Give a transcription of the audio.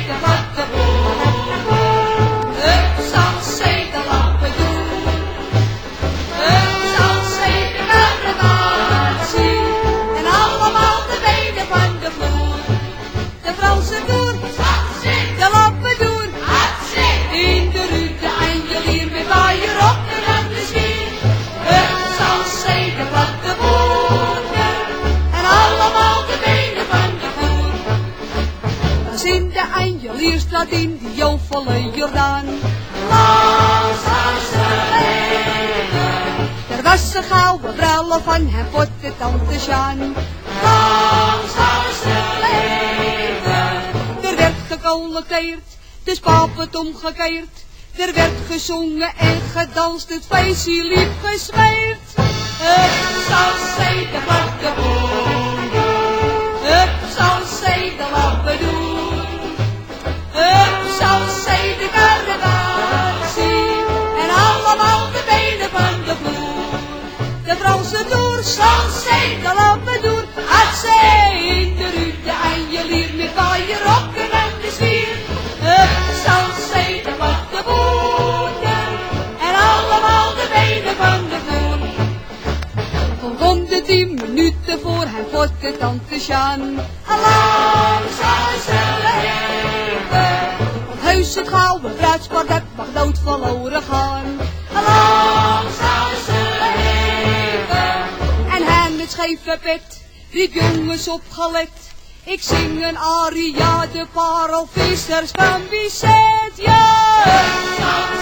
عليك فاتقوا Angelier staat in die jovolle Jordaan. Ze. Er was een gouden brullen van hem voor de tante Sjaan. Ze. Er werd gecollecteerd, de spap het omgekeerd. Er werd gezongen en gedanst, het feestje liep gesmeerd. Het zal wat de zal zeker wat we doen. Zij in de rute en je met al je rokken en de zwier. Het zal zeker wat de boeren. En allemaal de benen van de vloer. Om de tien minuten voor hem voor de tante Sjaan. Lang zal ze leven. Want heus het gouden bruidspar dat mag dood verloren gaan. Met scheve pet, riep jongens opgelet. Ik zing een aria, de parelvissers van Bizet. Ja,